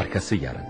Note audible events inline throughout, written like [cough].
Arkası yarın.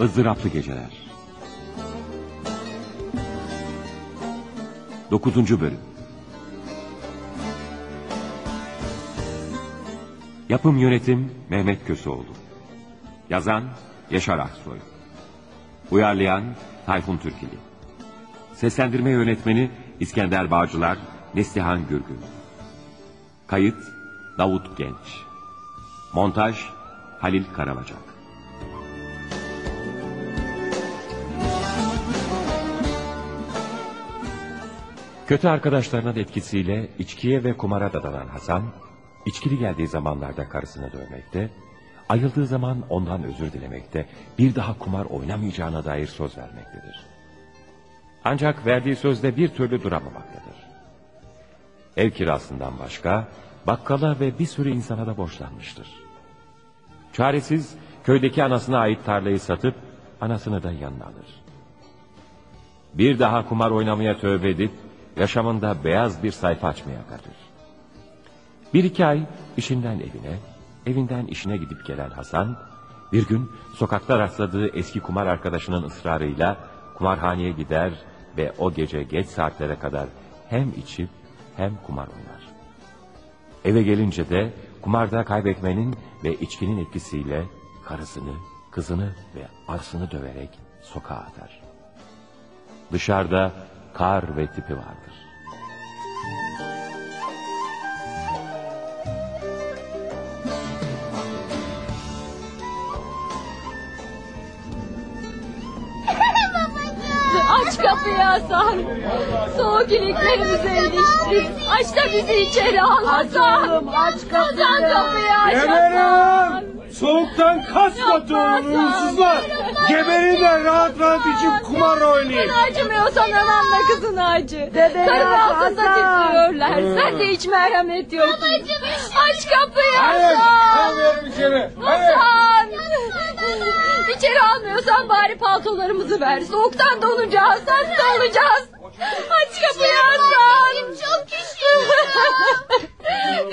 ızdıraplı geceler. Dokuzuncu bölüm. Yapım yönetim Mehmet Köseoğlu. Yazan Yaşar Aksoy. Uyarlayan Tayfun Türkili. Seslendirme yönetmeni İskender Bağcılar, Neslihan Gürgün. Kayıt Davut Genç. Montaj Halil Karabacak. Kötü arkadaşlarının etkisiyle içkiye ve kumara dadanan Hasan, içkili geldiği zamanlarda karısını dövmekte, ayıldığı zaman ondan özür dilemekte, bir daha kumar oynamayacağına dair söz vermektedir. Ancak verdiği sözde bir türlü duramamaktadır. Ev kirasından başka, bakkala ve bir sürü insana da borçlanmıştır. Çaresiz, köydeki anasına ait tarlayı satıp, anasını da yanına alır. Bir daha kumar oynamaya tövbe edip, yaşamında beyaz bir sayfa açmaya kadir. Bir iki ay işinden evine, evinden işine gidip gelen Hasan, bir gün sokakta rastladığı eski kumar arkadaşının ısrarıyla kumarhaneye gider ve o gece geç saatlere kadar hem içip hem kumar oynar. Eve gelince de kumarda kaybetmenin ve içkinin etkisiyle karısını, kızını ve arasını döverek sokağa atar. Dışarıda kar ve tipi vardır. Kapıyı Hasan. Soğuk iliklerimize ilişti. Aç da bizi içeri al Hasan. aç kapıyı. Hasan kapıyı aç Hasan. Soğuktan kas katıyorum uğursuzlar. Geberin de rahat rahat içip kumar oynayın. Sana acımıyorsan ananla kızını acı. Bebeğim, Karın altında Hasan. titriyorlar. Sen de hiç merhamet yok. Aç kapıyı Hayır, Hasan. almıyorum içeri. Hayır. Hasan. İçeri almıyorsan bari paltolarımızı ver. Soğuktan donacağız. Hasta olacağız. Aç kapıyı Hasan. Çok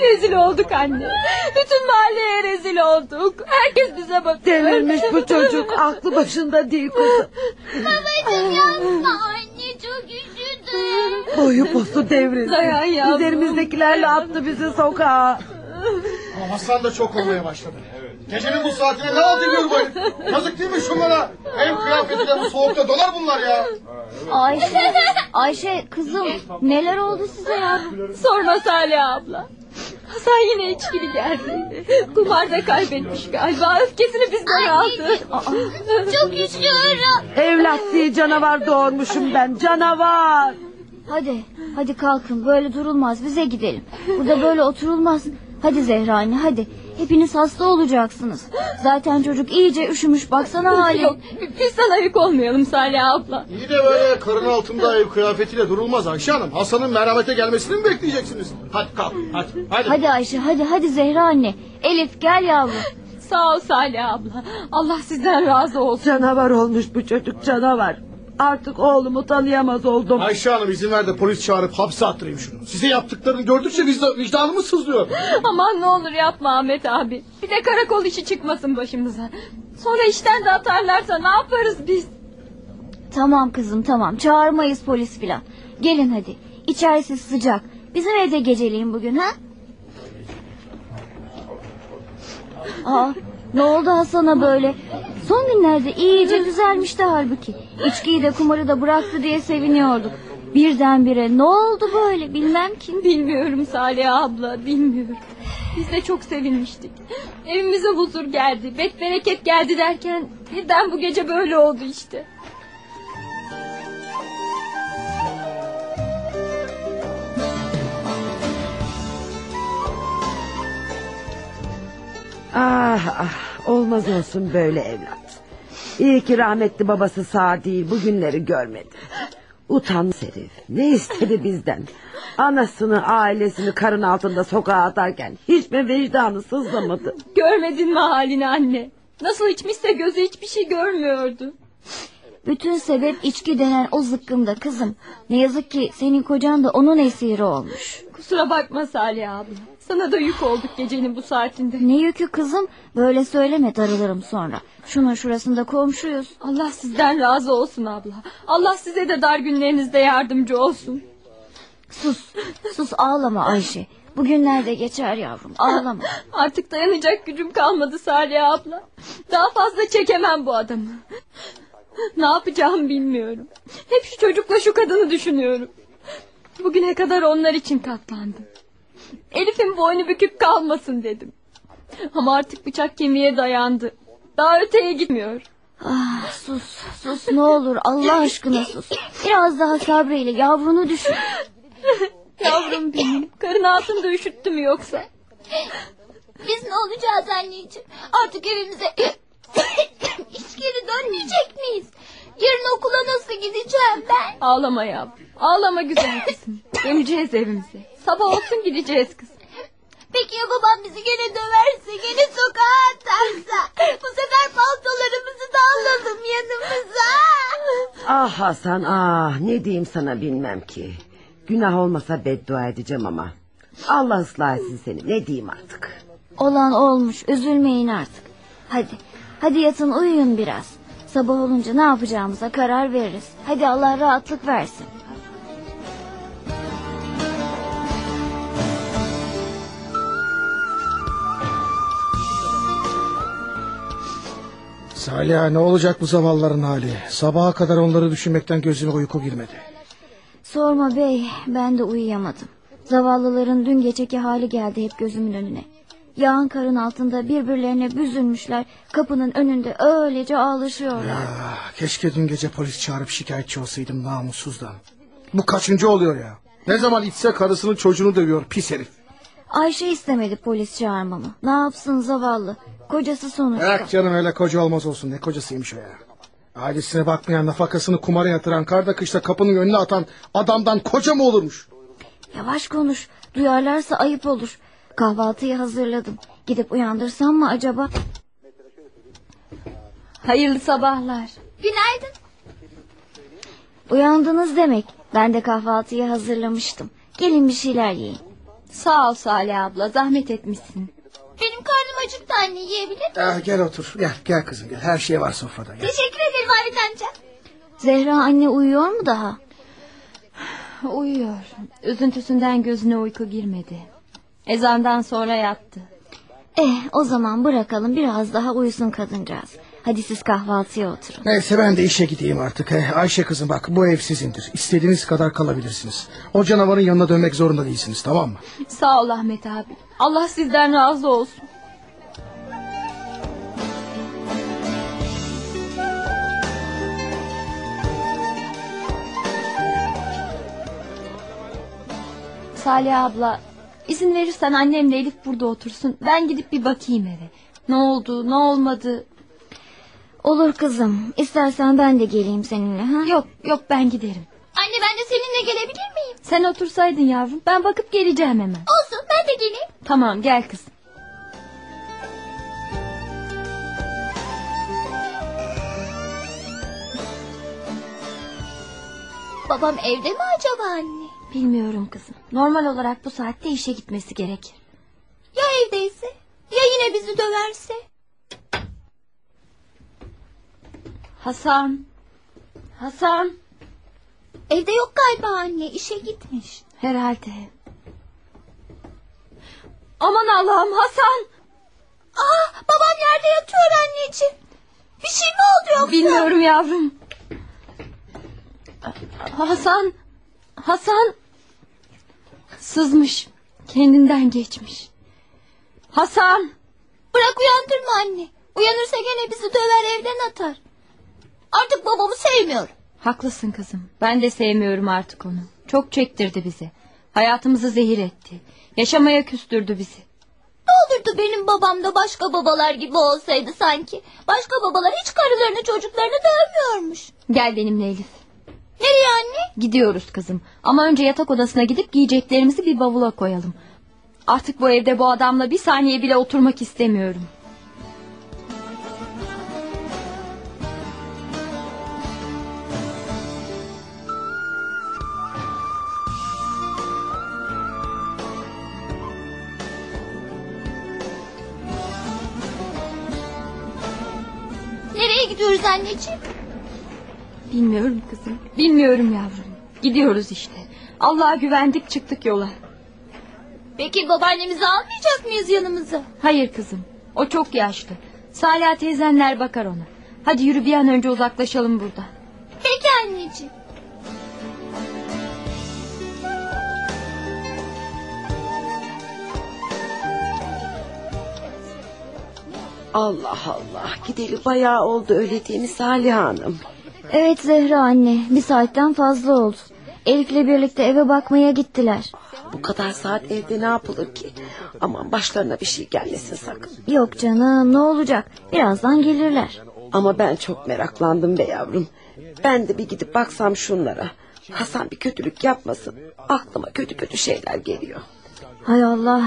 [laughs] rezil olduk anne. Bütün mahalleye rezil olduk. Herkes bize bakıyor. Delirmiş bu çocuk. [laughs] Aklı başında değil kızım. Babacım yapma anne çok üşüdüm. Boyu postu devrildi. Dayan yavrum. Üzerimizdekilerle attı bizi sokağa. Ama Hasan da çok olmaya başladı. Gecenin bu saatine ne aldı gör bayım? Yazık değil mi şunlara? Ev kıyafetiyle bu soğukta dolar bunlar ya. Ayşe, Ayşe kızım neler oldu size yavrum? Sorma Salih abla. Hasan yine içkili geldi. Kumarda kaybetmiş galiba. Öfkesini bizden aldı. Çok üşüyorum. Evlat diye canavar doğurmuşum ben. Canavar. Hadi, hadi kalkın böyle durulmaz bize gidelim. Burada böyle oturulmaz. Hadi Zehra anne hadi. Hepiniz hasta olacaksınız. Zaten çocuk iyice üşümüş baksana [laughs] hali. Yok biz sana yük olmayalım Salih abla. İyi de böyle karın altında ev kıyafetiyle durulmaz Ayşe Hanım. Hasan'ın merhamete gelmesini mi bekleyeceksiniz? Hadi kalk hadi. Hadi. Hadi Ayşe hadi hadi Zehra anne. Elif gel yavrum. Sağ ol Salih abla. Allah sizden razı olsun. Canavar olmuş bu çocuk canavar. Artık oğlumu tanıyamaz oldum. Ayşe Hanım izin ver de polis çağırıp hapse attırayım şunu. Size yaptıklarını gördükçe vicdan, vicdanımız sızlıyor. Aman ne olur yapma Ahmet abi. Bir de karakol işi çıkmasın başımıza. Sonra işten de atarlarsa ne yaparız biz? Tamam kızım tamam çağırmayız polis filan. Gelin hadi. İçerisi sıcak. Bizim evde geceleyin bugün ha? Aa, ne oldu Hasan'a böyle? Son günlerde iyice düzelmişti halbuki. İçkiyi de kumarı da bıraktı diye seviniyorduk. Birdenbire ne oldu böyle bilmem ki. Bilmiyorum Salih abla bilmiyorum. Biz de çok sevinmiştik. Evimize huzur geldi, bet bereket geldi derken birden bu gece böyle oldu işte. Ah ah olmaz olsun böyle evlat. İyi ki rahmetli babası sağ değil bugünleri görmedi. Utan herif ne istedi bizden. Anasını ailesini karın altında sokağa atarken hiç mi vicdanı sızlamadı? Görmedin mi halini anne? Nasıl içmişse gözü hiçbir şey görmüyordu. Bütün sebep içki denen o zıkkımda kızım. Ne yazık ki senin kocan da onun esiri olmuş. Kusura bakma Salih abla. Sana da yük olduk gecenin bu saatinde. Ne yükü kızım? Böyle söyleme darılırım sonra. Şunun şurasında komşuyuz. Allah sizden razı olsun abla. Allah size de dar günlerinizde yardımcı olsun. Sus, sus ağlama Ayşe. Bugünlerde geçer yavrum ağlama. [laughs] Artık dayanacak gücüm kalmadı Salih abla. Daha fazla çekemem bu adamı. Ne yapacağımı bilmiyorum. Hep şu çocukla şu kadını düşünüyorum. Bugüne kadar onlar için katlandım. Elif'in boynu bükük kalmasın dedim. Ama artık bıçak kemiğe dayandı. Daha öteye gitmiyor. Ah, sus, sus ne olur Allah aşkına sus. Biraz daha sabrıyla yavrunu düşün. [laughs] Yavrum benim. Karın altında üşüttü mü yoksa? Biz ne olacağız anneciğim? Artık evimize [coughs] hiç geri dönmeyecek miyiz? Yarın okula nasıl gideceğim ben? Ağlama yavrum. Ağlama güzel kızım. [laughs] Döneceğiz evimize. Sabah olsun gideceğiz kız. Peki ya babam bizi gene döverse, gene sokağa atarsa? Bu sefer paltolarımızı da alalım yanımıza. Ah Hasan ah ne diyeyim sana bilmem ki. Günah olmasa beddua edeceğim ama. Allah ıslah etsin seni ne diyeyim artık. Olan olmuş üzülmeyin artık. Hadi, hadi yatın uyuyun biraz. Sabah olunca ne yapacağımıza karar veririz. Hadi Allah rahatlık versin. Salih ne olacak bu zavalların hali? Sabaha kadar onları düşünmekten gözüme uyku girmedi. Sorma bey ben de uyuyamadım. Zavallıların dün geceki hali geldi hep gözümün önüne. Yağan karın altında birbirlerine büzülmüşler. Kapının önünde öylece ağlaşıyorlar. Ah, keşke dün gece polis çağırıp şikayetçi olsaydım namussuzdan. Bu kaçıncı oluyor ya? Ne zaman içse karısının çocuğunu dövüyor pis herif. Ayşe istemedi polis çağırmamı. Ne yapsın zavallı. Kocası sonuçta. Bırak canım öyle koca olmaz olsun. Ne kocasıymış o ya. Ailesine bakmayan nafakasını kumara yatıran karda kışta kapının önüne atan adamdan koca mı olurmuş? Yavaş konuş. Duyarlarsa ayıp olur. Kahvaltıyı hazırladım. Gidip uyandırsam mı acaba? Hayırlı sabahlar. Günaydın. Uyandınız demek. Ben de kahvaltıyı hazırlamıştım. Gelin bir şeyler yiyin. Sağ ol Salih abla zahmet etmişsin. Benim karnım acıktı anne yiyebilir miyim? Ah, gel otur. Gel gel kızım gel. Her şey var sofrada. Gel. Teşekkür ederim Halit amca. Zehra anne uyuyor mu daha? Uyuyor. Üzüntüsünden gözüne uyku girmedi. Ezandan sonra yattı. Eh o zaman bırakalım biraz daha uyusun kadıncağız. Hadi siz kahvaltıya oturun. Neyse ben de işe gideyim artık. Eh, Ayşe kızım bak bu ev sizindir. İstediğiniz kadar kalabilirsiniz. O canavarın yanına dönmek zorunda değilsiniz tamam mı? Sağ ol Ahmet abi. Allah sizden razı olsun. Salih abla izin verirsen annemle Elif burada otursun. Ben gidip bir bakayım eve. Ne oldu ne olmadı. Olur kızım. İstersen ben de geleyim seninle. Ha? Yok yok ben giderim. Anne ben de seninle gelebilir miyim? Sen otursaydın yavrum ben bakıp geleceğim hemen. Olsun ben de geleyim. Tamam gel kızım. Babam evde mi acaba anne? Bilmiyorum kızım. Normal olarak bu saatte işe gitmesi gerekir. Ya evdeyse? Ya yine bizi döverse? Hasan. Hasan. Evde yok galiba anne işe gitmiş. Herhalde. Aman Allah'ım Hasan. Aa babam yerde yatıyor anneciğim. Bir şey mi oldu yoksa? Bilmiyorum yavrum. Hasan. Hasan. Sızmış. Kendinden geçmiş. Hasan. Bırak uyandırma anne. Uyanırsa gene bizi döver evden atar. Artık babamı sevmiyorum. Haklısın kızım. Ben de sevmiyorum artık onu. Çok çektirdi bizi. Hayatımızı zehir etti. Yaşamaya küstürdü bizi. Ne olurdu benim babam da başka babalar gibi olsaydı sanki. Başka babalar hiç karılarını çocuklarını dövmüyormuş. Gel benimle Elif. Nereye anne? Gidiyoruz kızım. Ama önce yatak odasına gidip giyeceklerimizi bir bavula koyalım. Artık bu evde bu adamla bir saniye bile oturmak istemiyorum. Nereye gidiyoruz anneciğim? Bilmiyorum kızım. Bilmiyorum yavrum. Gidiyoruz işte. Allah'a güvendik çıktık yola. Peki babaannemizi almayacak mıyız yanımıza? Hayır kızım. O çok yaşlı. Salih teyzenler bakar ona. Hadi yürü bir an önce uzaklaşalım buradan. Peki anneciğim. Allah Allah gideli bayağı oldu öyle değil mi Salih Hanım? Evet Zehra anne bir saatten fazla oldu. Elif'le birlikte eve bakmaya gittiler. Bu kadar saat evde ne yapılır ki? Aman başlarına bir şey gelmesin sakın. Yok canım ne olacak birazdan gelirler. Ama ben çok meraklandım be yavrum. Ben de bir gidip baksam şunlara. Hasan bir kötülük yapmasın. Aklıma kötü kötü şeyler geliyor. Hay Allah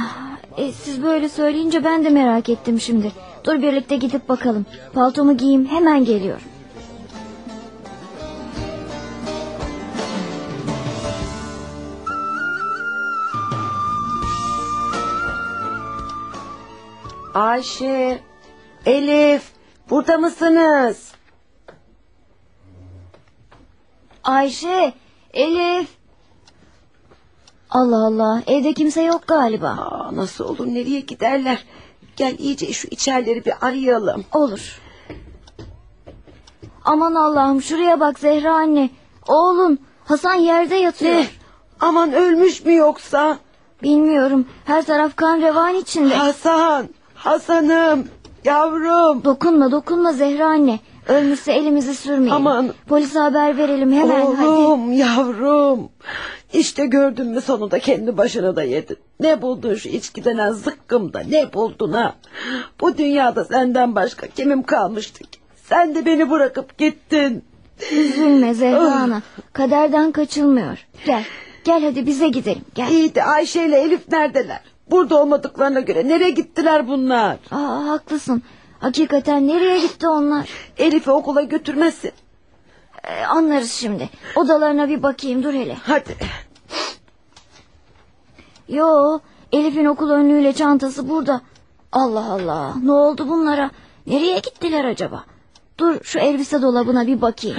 e, siz böyle söyleyince ben de merak ettim şimdi. Dur birlikte gidip bakalım. Paltomu giyeyim hemen geliyorum. Ayşe, Elif burada mısınız? Ayşe, Elif. Allah Allah evde kimse yok galiba. Aa, nasıl olur nereye giderler? Gel iyice şu içerileri bir arayalım. Olur. Aman Allah'ım şuraya bak Zehra anne. Oğlum Hasan yerde yatıyor. Ne? Aman ölmüş mü yoksa? Bilmiyorum her taraf kan revan içinde. Hasan, Hasan'ım, yavrum. Dokunma dokunma Zehra anne. Ölmüşse elimizi sürmeyelim. Aman. Polise haber verelim hemen hadi. Oğlum, yavrum. İşte gördün mü sonunda kendi başına da yedin. Ne buldun şu içkiden ha zıkkımda ne buldun ha? Bu dünyada senden başka kimim kalmıştı ki? Sen de beni bırakıp gittin. Üzülme Zehra ana. Kaderden kaçılmıyor. Gel gel hadi bize gidelim gel. İyi de Ayşe ile Elif neredeler? Burada olmadıklarına göre nereye gittiler bunlar? Aa, haklısın. Hakikaten nereye gitti onlar? Elif'i okula götürmesin. Ee, anlarız şimdi. Odalarına bir bakayım dur hele. Hadi. Yo Elif'in okul önlüğüyle çantası burada. Allah Allah ne oldu bunlara? Nereye gittiler acaba? Dur şu elbise dolabına bir bakayım.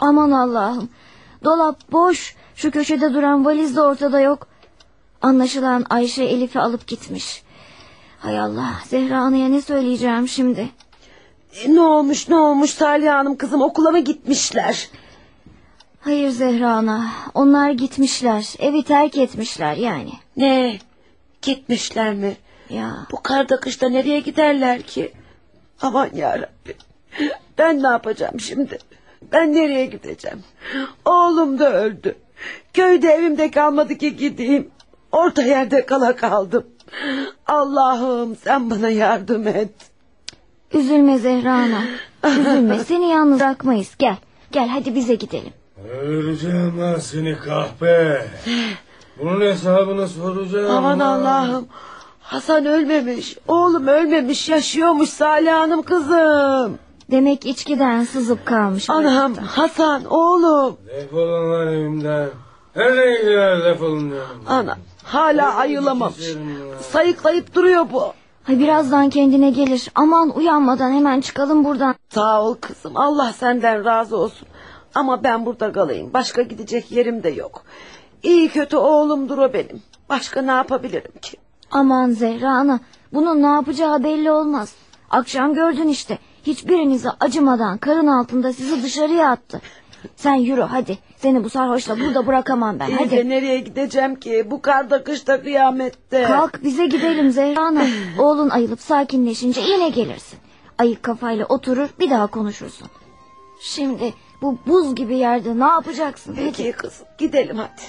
Aman Allah'ım. Dolap boş. Şu köşede duran valiz de ortada yok. Anlaşılan Ayşe Elif'i alıp gitmiş. Hay Allah Zehra Ana'ya ne söyleyeceğim şimdi? E, ne olmuş ne olmuş Salih Hanım kızım okula mı gitmişler? Hayır Zehra Ana onlar gitmişler. Evi terk etmişler yani. Ne? Gitmişler mi? Ya Bu karda kışta nereye giderler ki? Aman yarabbim. Ben ne yapacağım şimdi? Ben nereye gideceğim? Oğlum da öldü. Köyde evimde kalmadı ki gideyim. Orta yerde kala kaldım. Allah'ım sen bana yardım et. Üzülme Zehra Ana. Üzülme [laughs] seni yalnız bırakmayız. Gel. Gel hadi bize gidelim. Öldüreceğim ben seni kahpe. Bunun hesabını soracağım. Aman. Allah'ım. Hasan ölmemiş. Oğlum ölmemiş. Yaşıyormuş Salih Hanım kızım. Demek içkiden sızıp kalmış. Anam Hasan oğlum. Defolun lan evimden. Nereye gidiyor defolun diyorum. Ana hala ayılamamış. Sayıklayıp duruyor bu. Hay birazdan kendine gelir. Aman uyanmadan hemen çıkalım buradan. Sağ ol kızım. Allah senden razı olsun. Ama ben burada kalayım. Başka gidecek yerim de yok. İyi kötü oğlumdur o benim. Başka ne yapabilirim ki? Aman Zehra Ana. Bunun ne yapacağı belli olmaz. Akşam gördün işte. Hiçbirinize acımadan karın altında sizi dışarıya attı. Sen yürü hadi. Seni bu sarhoşla burada bırakamam ben. Hadi. de nereye gideceğim ki? Bu karda kışta kıyamette. Kalk bize gidelim Zehra Ana. [laughs] Oğlun ayılıp sakinleşince yine gelirsin. Ayık kafayla oturur bir daha konuşursun. Şimdi bu buz gibi yerde ne yapacaksın? Peki kızım gidelim hadi.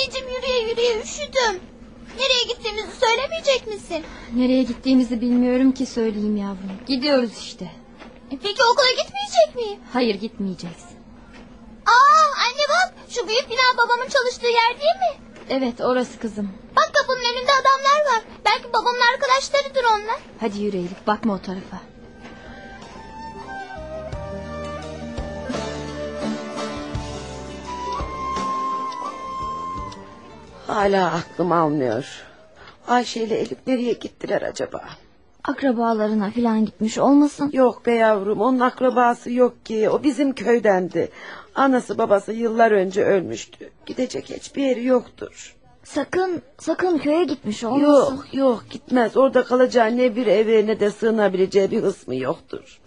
Anneciğim yürüye yürüye üşüdüm. Nereye gittiğimizi söylemeyecek misin? Nereye gittiğimizi bilmiyorum ki söyleyeyim yavrum. Gidiyoruz işte. E Peki okula gitmeyecek miyim? Hayır gitmeyeceğiz. Aa anne bak şu büyük bina babamın çalıştığı yer değil mi? Evet orası kızım. Bak kapının önünde adamlar var. Belki babamın arkadaşlarıdır onlar. Hadi yürü Elif bakma o tarafa. Hala aklım almıyor. Ayşe ile Elif nereye gittiler acaba? Akrabalarına falan gitmiş olmasın? Yok be yavrum onun akrabası yok ki. O bizim köydendi. Anası babası yıllar önce ölmüştü. Gidecek hiçbir yeri yoktur. Sakın sakın köye gitmiş olmasın. Yok yok gitmez. Orada kalacağı ne bir eve ne de sığınabileceği bir kısmı yoktur.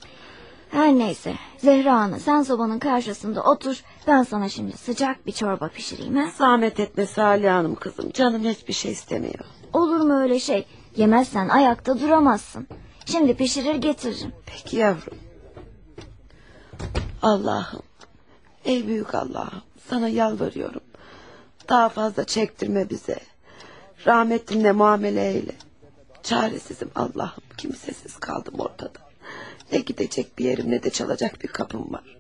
Her neyse Zehra Ana sen sobanın karşısında otur. Ben sana şimdi sıcak bir çorba pişireyim ha? Zahmet etme Salih Hanım kızım. Canım hiçbir şey istemiyor. Olur mu öyle şey? Yemezsen ayakta duramazsın. Şimdi pişirir getiririm. Peki yavrum. Allah'ım. Ey büyük Allah'ım. Sana yalvarıyorum. Daha fazla çektirme bize. Rahmetinle muamele eyle. Çaresizim Allah'ım. Kimsesiz kaldım ortada. Ne gidecek bir yerim ne de çalacak bir kapım var.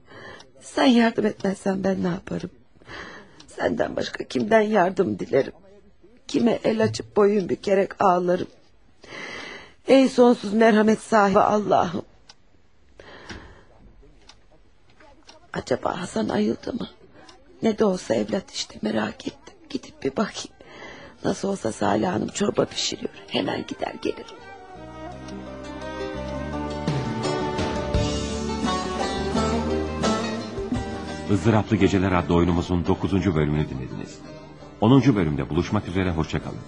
Sen yardım etmezsen ben ne yaparım? Senden başka kimden yardım dilerim? Kime el açıp boyun bükerek ağlarım? Ey sonsuz merhamet sahibi Allah'ım. Acaba Hasan ayıldı mı? Ne de olsa evlat işte merak ettim. Gidip bir bakayım. Nasıl olsa Salih Hanım çorba pişiriyor. Hemen gider gelirim. Izdıraplı Geceler adlı oyunumuzun 9. bölümünü dinlediniz. 10. bölümde buluşmak üzere hoşçakalın.